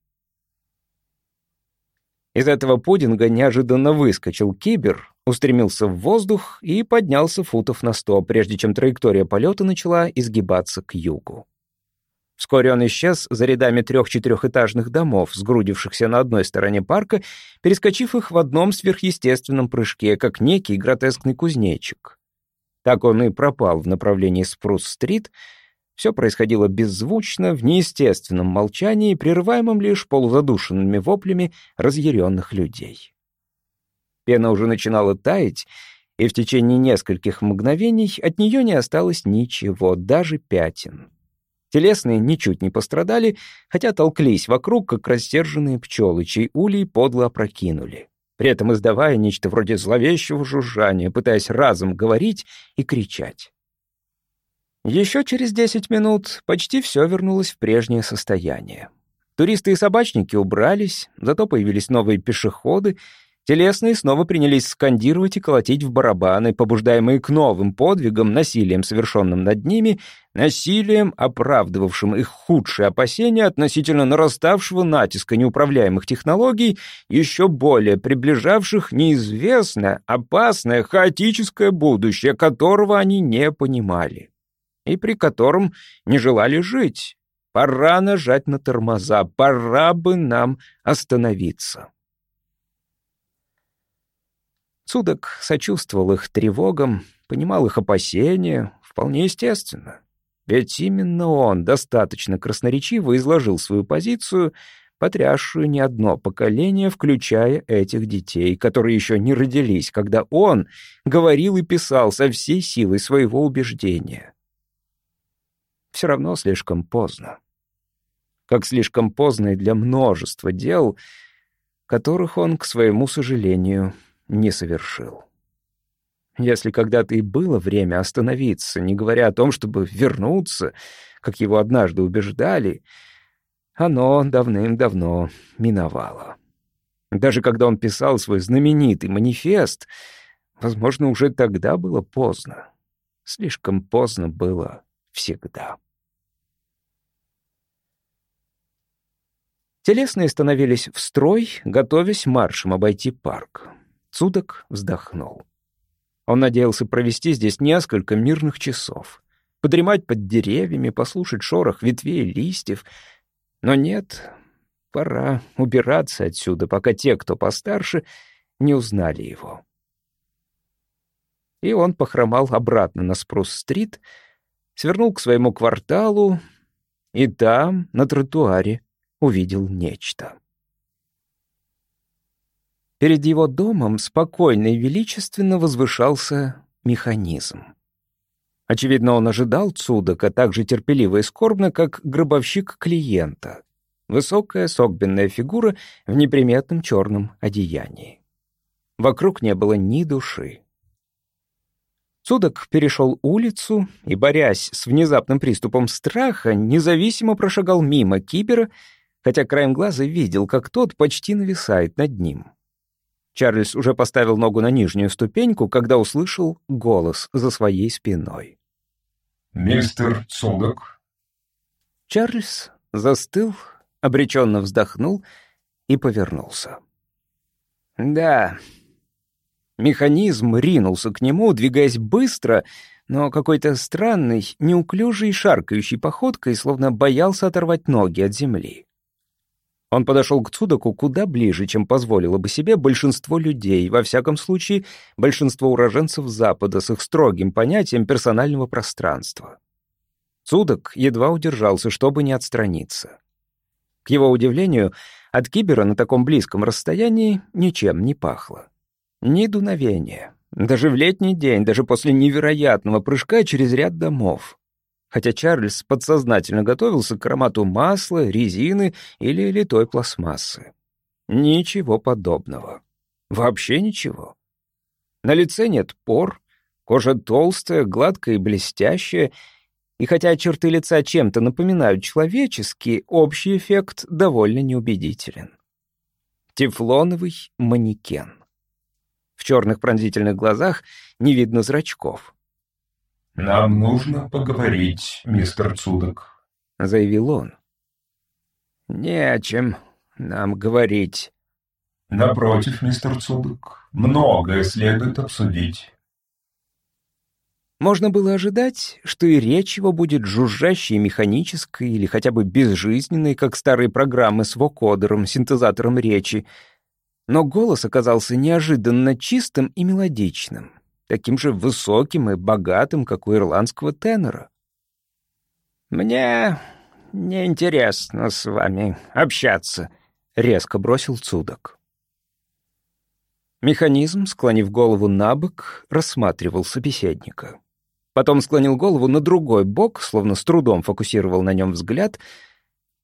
Из этого пудинга неожиданно выскочил кибер, устремился в воздух и поднялся футов на сто, прежде чем траектория полета начала изгибаться к югу. Вскоре он исчез за рядами трех-четырехэтажных домов, сгрудившихся на одной стороне парка, перескочив их в одном сверхъестественном прыжке, как некий гротескный кузнечик. Так он и пропал в направлении Спрус-стрит. Все происходило беззвучно, в неестественном молчании, прерываемом лишь полузадушенными воплями разъяренных людей. Пена уже начинала таять, и в течение нескольких мгновений от нее не осталось ничего, даже пятен. Телесные ничуть не пострадали, хотя толклись вокруг, как рассерженные пчелы, чей улей подло опрокинули, при этом издавая нечто вроде зловещего жужжания, пытаясь разом говорить и кричать. Еще через десять минут почти все вернулось в прежнее состояние. Туристы и собачники убрались, зато появились новые пешеходы — Телесные снова принялись скандировать и колотить в барабаны, побуждаемые к новым подвигам, насилием, совершенным над ними, насилием, оправдывавшим их худшие опасения относительно нараставшего натиска неуправляемых технологий, еще более приближавших неизвестное, опасное, хаотическое будущее, которого они не понимали и при котором не желали жить. Пора нажать на тормоза, пора бы нам остановиться. Судок сочувствовал их тревогам, понимал их опасения, вполне естественно. Ведь именно он достаточно красноречиво изложил свою позицию, потрясшую не одно поколение, включая этих детей, которые еще не родились, когда он говорил и писал со всей силой своего убеждения. Все равно слишком поздно. Как слишком поздно и для множества дел, которых он, к своему сожалению, не совершил. Если когда-то и было время остановиться, не говоря о том, чтобы вернуться, как его однажды убеждали, оно давным-давно миновало. Даже когда он писал свой знаменитый манифест, возможно, уже тогда было поздно. Слишком поздно было всегда. Телесные становились в строй, готовясь маршем обойти парк. Цудок вздохнул. Он надеялся провести здесь несколько мирных часов, подремать под деревьями, послушать шорох ветвей и листьев. Но нет, пора убираться отсюда, пока те, кто постарше, не узнали его. И он похромал обратно на Спрус-стрит, свернул к своему кварталу и там, на тротуаре, увидел нечто. Перед его домом спокойно и величественно возвышался механизм. Очевидно, он ожидал Цудока так же терпеливо и скорбно, как гробовщик клиента. Высокая, согбенная фигура в неприметном черном одеянии. Вокруг не было ни души. Цудок перешел улицу и, борясь с внезапным приступом страха, независимо прошагал мимо кибера, хотя краем глаза видел, как тот почти нависает над ним. Чарльз уже поставил ногу на нижнюю ступеньку, когда услышал голос за своей спиной. «Мистер Цудок». Чарльз застыл, обреченно вздохнул и повернулся. «Да». Механизм ринулся к нему, двигаясь быстро, но какой-то странной, неуклюжей, шаркающей походкой, словно боялся оторвать ноги от земли. Он подошел к Цудаку куда ближе, чем позволило бы себе большинство людей, во всяком случае, большинство уроженцев Запада с их строгим понятием персонального пространства. Цудак едва удержался, чтобы не отстраниться. К его удивлению, от кибера на таком близком расстоянии ничем не пахло. Ни дуновения. Даже в летний день, даже после невероятного прыжка через ряд домов хотя Чарльз подсознательно готовился к аромату масла, резины или литой пластмассы. Ничего подобного. Вообще ничего. На лице нет пор, кожа толстая, гладкая и блестящая, и хотя черты лица чем-то напоминают человеческие, общий эффект довольно неубедителен. Тефлоновый манекен. В черных пронзительных глазах не видно зрачков. «Нам нужно поговорить, мистер Цудок», — заявил он. «Не о чем нам говорить». «Напротив, мистер Цудок, многое следует обсудить». Можно было ожидать, что и речь его будет жужжащей, механической или хотя бы безжизненной, как старые программы с вокодером, синтезатором речи. Но голос оказался неожиданно чистым и мелодичным таким же высоким и богатым, как у ирландского тенора. «Мне неинтересно с вами общаться», — резко бросил Цудок. Механизм, склонив голову на бок, рассматривал собеседника. Потом склонил голову на другой бок, словно с трудом фокусировал на нем взгляд —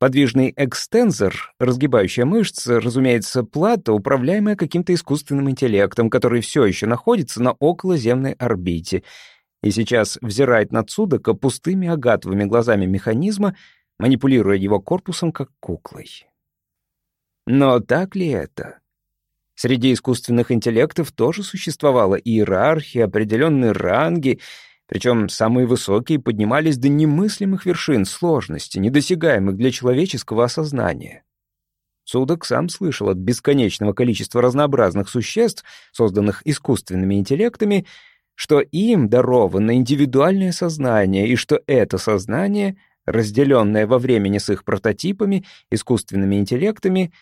Подвижный экстензор, разгибающая мышца, разумеется, плата, управляемая каким-то искусственным интеллектом, который все еще находится на околоземной орбите и сейчас взирает на Цудака пустыми агатовыми глазами механизма, манипулируя его корпусом как куклой. Но так ли это? Среди искусственных интеллектов тоже существовала иерархия, определенные ранги — причем самые высокие поднимались до немыслимых вершин сложности, недосягаемых для человеческого осознания. Судок сам слышал от бесконечного количества разнообразных существ, созданных искусственными интеллектами, что им даровано индивидуальное сознание, и что это сознание, разделенное во времени с их прототипами, искусственными интеллектами,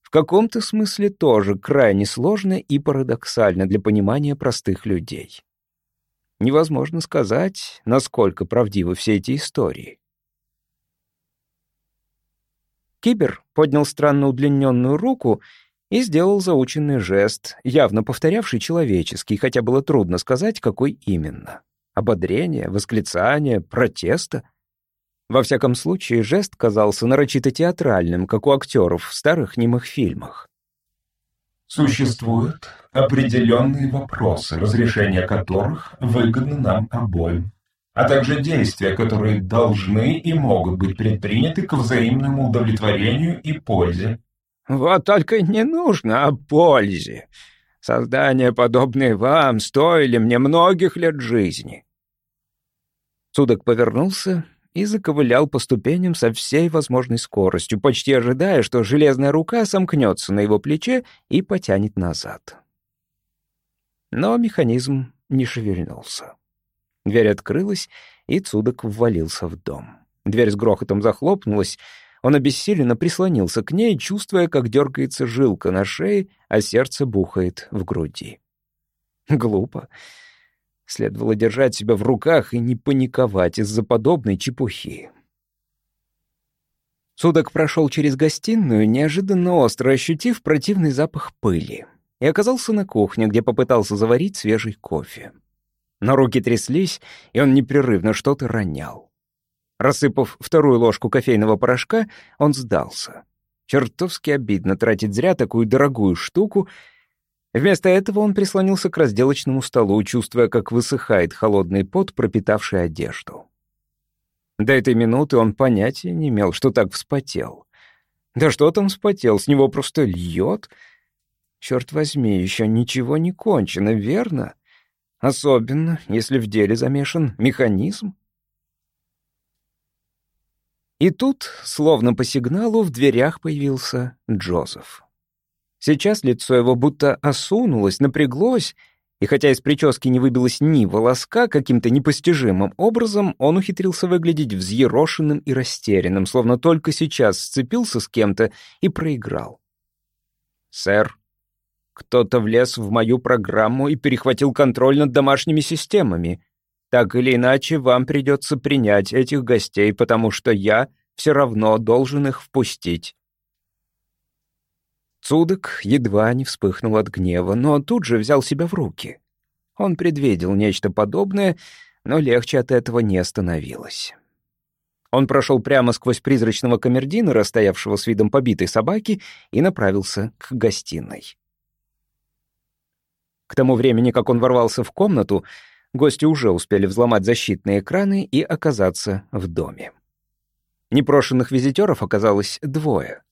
в каком-то смысле тоже крайне сложно и парадоксально для понимания простых людей. Невозможно сказать, насколько правдивы все эти истории. Кибер поднял странно удлиненную руку и сделал заученный жест, явно повторявший человеческий, хотя было трудно сказать, какой именно. Ободрение, восклицание, протеста. Во всяком случае, жест казался нарочито театральным, как у актеров в старых немых фильмах. Существуют определенные вопросы, разрешение которых выгодно нам обоим, а также действия, которые должны и могут быть предприняты к взаимному удовлетворению и пользе. Вот только не нужно о пользе. Создания, подобные вам, стоили мне многих лет жизни. Судок повернулся и заковылял по ступеням со всей возможной скоростью, почти ожидая, что железная рука сомкнется на его плече и потянет назад. Но механизм не шевельнулся. Дверь открылась, и Цудок ввалился в дом. Дверь с грохотом захлопнулась, он обессиленно прислонился к ней, чувствуя, как дергается жилка на шее, а сердце бухает в груди. Глупо. Следовало держать себя в руках и не паниковать из-за подобной чепухи. Судок прошел через гостиную, неожиданно остро ощутив противный запах пыли, и оказался на кухне, где попытался заварить свежий кофе. Но руки тряслись, и он непрерывно что-то ронял. Рассыпав вторую ложку кофейного порошка, он сдался. Чертовски обидно тратить зря такую дорогую штуку — Вместо этого он прислонился к разделочному столу, чувствуя, как высыхает холодный пот, пропитавший одежду. До этой минуты он понятия не имел, что так вспотел. Да что там вспотел, с него просто льет. Черт возьми, еще ничего не кончено, верно? Особенно, если в деле замешан механизм. И тут, словно по сигналу, в дверях появился Джозеф. Сейчас лицо его будто осунулось, напряглось, и хотя из прически не выбилось ни волоска, каким-то непостижимым образом он ухитрился выглядеть взъерошенным и растерянным, словно только сейчас сцепился с кем-то и проиграл. «Сэр, кто-то влез в мою программу и перехватил контроль над домашними системами. Так или иначе, вам придется принять этих гостей, потому что я все равно должен их впустить». Цудок едва не вспыхнул от гнева, но тут же взял себя в руки. Он предвидел нечто подобное, но легче от этого не становилось. Он прошел прямо сквозь призрачного камердинера, стоявшего с видом побитой собаки, и направился к гостиной. К тому времени, как он ворвался в комнату, гости уже успели взломать защитные экраны и оказаться в доме. Непрошенных визитеров оказалось двое.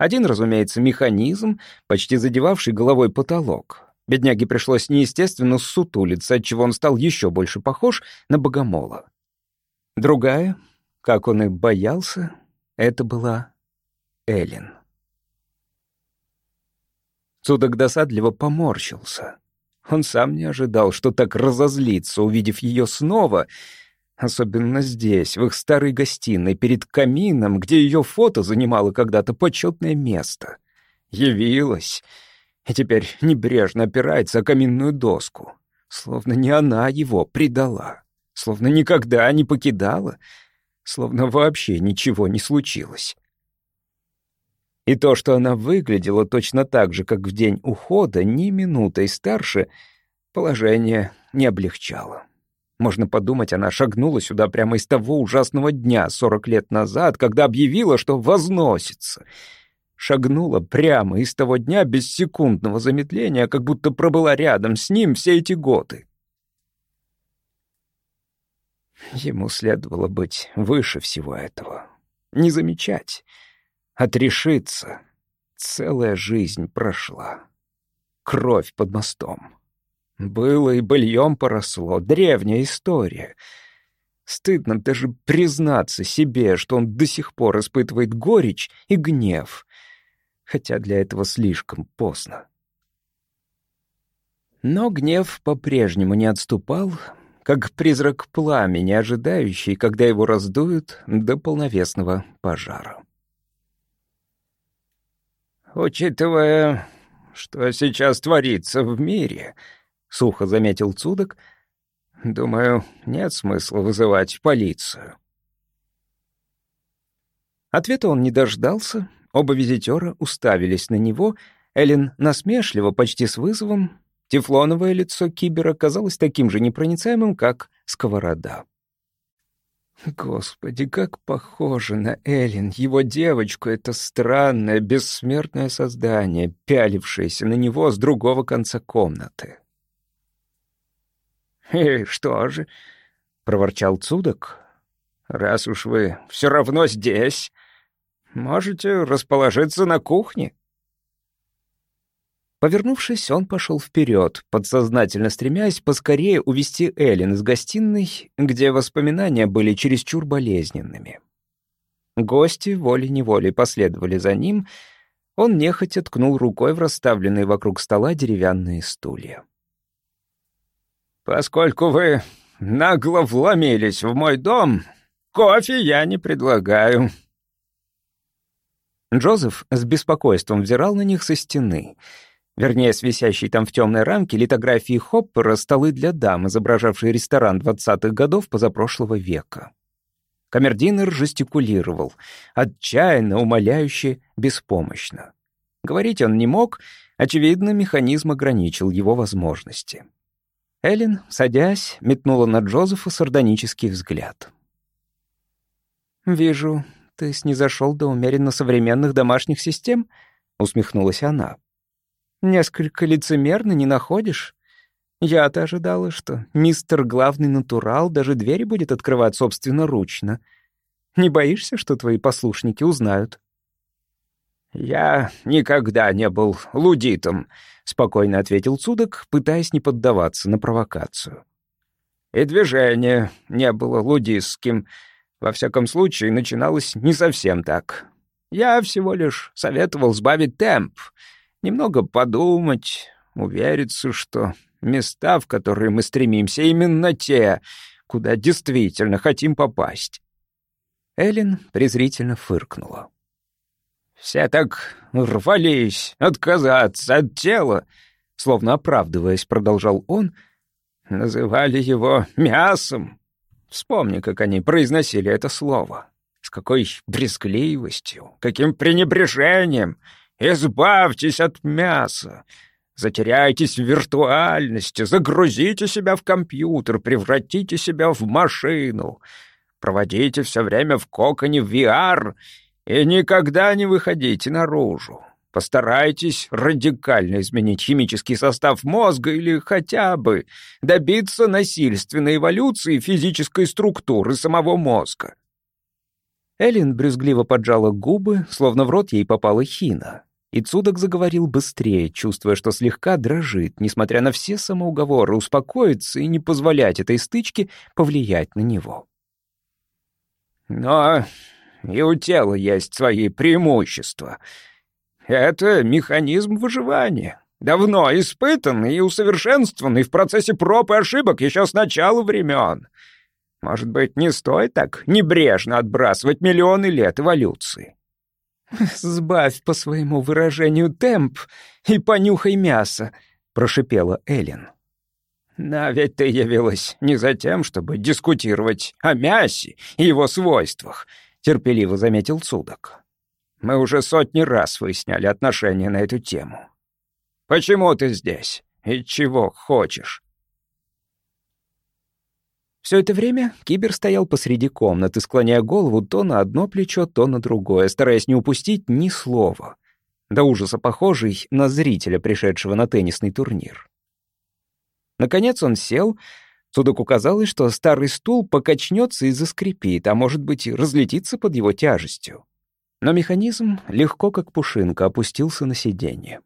Один, разумеется, механизм, почти задевавший головой потолок. Бедняге пришлось неестественно сутулиться, отчего он стал еще больше похож на богомола. Другая, как он и боялся, это была Эллен. Цудок досадливо поморщился. Он сам не ожидал, что так разозлится, увидев ее снова — Особенно здесь, в их старой гостиной, перед камином, где ее фото занимало когда-то почетное место. Явилась. И теперь небрежно опирается о каминную доску. Словно не она его предала. Словно никогда не покидала. Словно вообще ничего не случилось. И то, что она выглядела точно так же, как в день ухода, ни минутой старше, положение не облегчало. Можно подумать, она шагнула сюда прямо из того ужасного дня, сорок лет назад, когда объявила, что возносится. Шагнула прямо из того дня без секундного замедления, как будто пробыла рядом с ним все эти годы. Ему следовало быть выше всего этого. Не замечать, отрешиться. Целая жизнь прошла. Кровь под мостом. Было и быльем поросло, древняя история. Стыдно даже признаться себе, что он до сих пор испытывает горечь и гнев, хотя для этого слишком поздно. Но гнев по-прежнему не отступал, как призрак пламени, ожидающий, когда его раздуют до полновесного пожара. «Учитывая, что сейчас творится в мире», — сухо заметил Цудок. «Думаю, нет смысла вызывать полицию». Ответа он не дождался. Оба визитера уставились на него. Эллен насмешливо, почти с вызовом. Тефлоновое лицо Кибера казалось таким же непроницаемым, как сковорода. Господи, как похоже на Эллен, его девочку, это странное, бессмертное создание, пялившееся на него с другого конца комнаты. «И что же?» — проворчал Цудок. «Раз уж вы все равно здесь, можете расположиться на кухне». Повернувшись, он пошел вперед, подсознательно стремясь поскорее увести Эллен из гостиной, где воспоминания были чересчур болезненными. Гости волей-неволей последовали за ним, он нехотя ткнул рукой в расставленные вокруг стола деревянные стулья. Поскольку вы нагло вломились в мой дом, кофе я не предлагаю». Джозеф с беспокойством взирал на них со стены. Вернее, с висящей там в темной рамке литографии Хоппера столы для дам, изображавшие ресторан двадцатых годов позапрошлого века. Камердинер жестикулировал, отчаянно, умоляюще, беспомощно. Говорить он не мог, очевидно, механизм ограничил его возможности. Эллен, садясь, метнула на Джозефа сардонический взгляд. «Вижу, ты снизошел до умеренно современных домашних систем?» — усмехнулась она. «Несколько лицемерно не находишь? Я-то ожидала, что мистер главный натурал даже двери будет открывать собственноручно. Не боишься, что твои послушники узнают?» «Я никогда не был лудитом», — спокойно ответил Цудок, пытаясь не поддаваться на провокацию. «И движение не было лудистским. Во всяком случае, начиналось не совсем так. Я всего лишь советовал сбавить темп, немного подумать, увериться, что места, в которые мы стремимся, именно те, куда действительно хотим попасть». Эллен презрительно фыркнула. Все так рвались отказаться от тела, словно оправдываясь, продолжал он, называли его мясом. Вспомни, как они произносили это слово. С какой брезгливостью, каким пренебрежением. Избавьтесь от мяса. Затеряйтесь в виртуальности, загрузите себя в компьютер, превратите себя в машину. Проводите все время в коконе VR — и никогда не выходите наружу. Постарайтесь радикально изменить химический состав мозга или хотя бы добиться насильственной эволюции физической структуры самого мозга. Эллен брюзгливо поджала губы, словно в рот ей попала хина. И Цудок заговорил быстрее, чувствуя, что слегка дрожит, несмотря на все самоуговоры, успокоиться и не позволять этой стычке повлиять на него. «Но и у тела есть свои преимущества. Это механизм выживания, давно испытанный и усовершенствованный в процессе проб и ошибок еще с начала времен. Может быть, не стоит так небрежно отбрасывать миллионы лет эволюции? «Сбавь по своему выражению темп и понюхай мясо», — прошипела Эллен. «Но ведь ты явилась не за тем, чтобы дискутировать о мясе и его свойствах», — терпеливо заметил Цудок. «Мы уже сотни раз выясняли отношения на эту тему. Почему ты здесь? И чего хочешь?» Все это время Кибер стоял посреди комнаты, склоняя голову то на одно плечо, то на другое, стараясь не упустить ни слова. До ужаса похожий на зрителя, пришедшего на теннисный турнир. Наконец он сел, Судоку казалось, что старый стул покачнется и заскрипит, а может быть, и разлетится под его тяжестью. Но механизм легко, как пушинка, опустился на сиденье.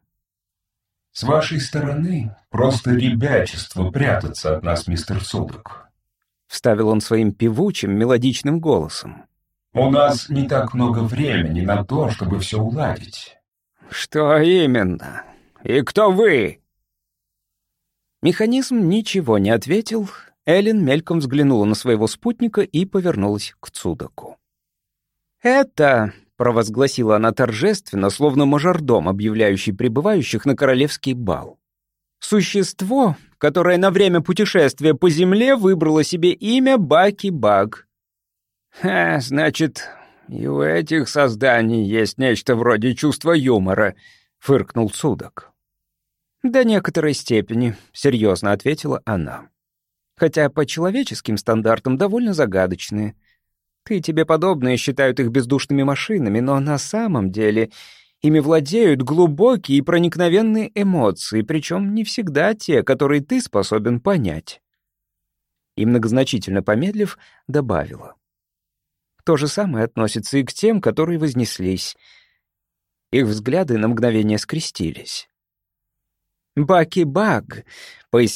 «С вашей стороны просто ребячество прятаться от нас, мистер Судок», — вставил он своим певучим, мелодичным голосом. «У нас не так много времени на то, чтобы все уладить». «Что именно? И кто вы?» Механизм ничего не ответил. Эллен мельком взглянула на своего спутника и повернулась к Цудаку. «Это», — провозгласила она торжественно, словно мажордом, объявляющий прибывающих на королевский бал. «Существо, которое на время путешествия по Земле выбрало себе имя Баки-Баг». «Ха, значит, и у этих созданий есть нечто вроде чувства юмора», — фыркнул Цудак. «До некоторой степени», — серьезно ответила она. «Хотя по человеческим стандартам довольно загадочные. Ты тебе подобные считают их бездушными машинами, но на самом деле ими владеют глубокие и проникновенные эмоции, причем не всегда те, которые ты способен понять». И многозначительно помедлив, добавила. То же самое относится и к тем, которые вознеслись. Их взгляды на мгновение скрестились. «Баки-баг», — пояснил